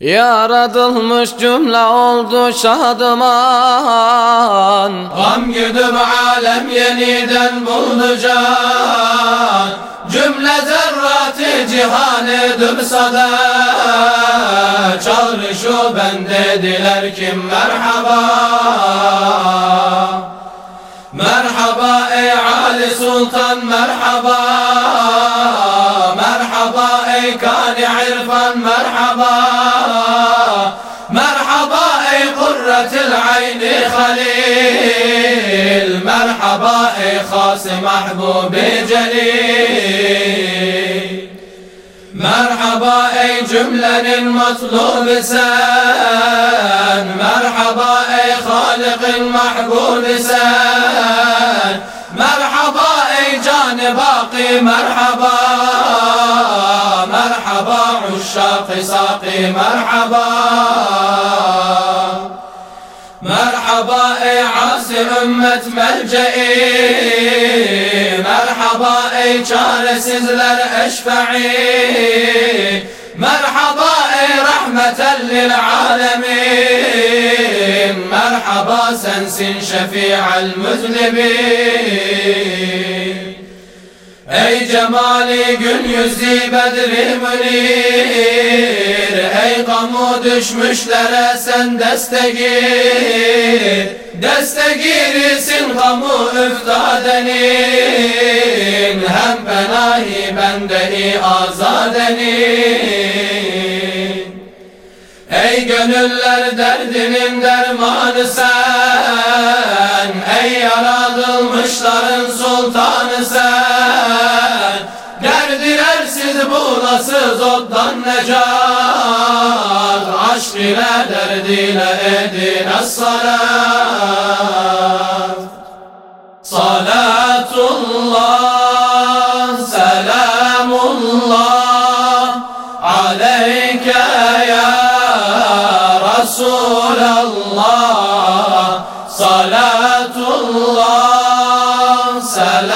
Yaratılmış cümle oldu şadıman. Gam güdüm alem yeniden buldu can Cümle zerratı cihan edip sada. Çağrı şu ben dediler kim merhaba. Merhaba ey Ali Sultan merhaba. Merhaba ey Kani İrfan merhaba Merhaba ey Kurretil Ayni Halil Merhaba ey Khas Mahbubi Celil Merhaba ey cümlenin matlubu sen Merhaba ey Halik'in mahbubi sen Merhaba ey can baki merhaba Merhaba uşşak-ı saki merhaba Merhaba ey asi ümmet melce'i Merhaba ey çaresizler eşfe'i Merhaba ey rahmeten lil alemin Merhaba sensin şefi'al müznibin Ey cemali gün yüzü bedri münir. Ey kamu düşmüşlere sen destegir Destegirisin kamu üftadenin Hem benahi bendehi azadenin Ey gönüller derdinin dermanı sen. Ey yaratılmışların sultanı sen Sensiz bulasız oddan necat. Aşk ile derd ile edine salat. Salatullah, selamullah Aleyke ya Resulallah Salatullah, selamullah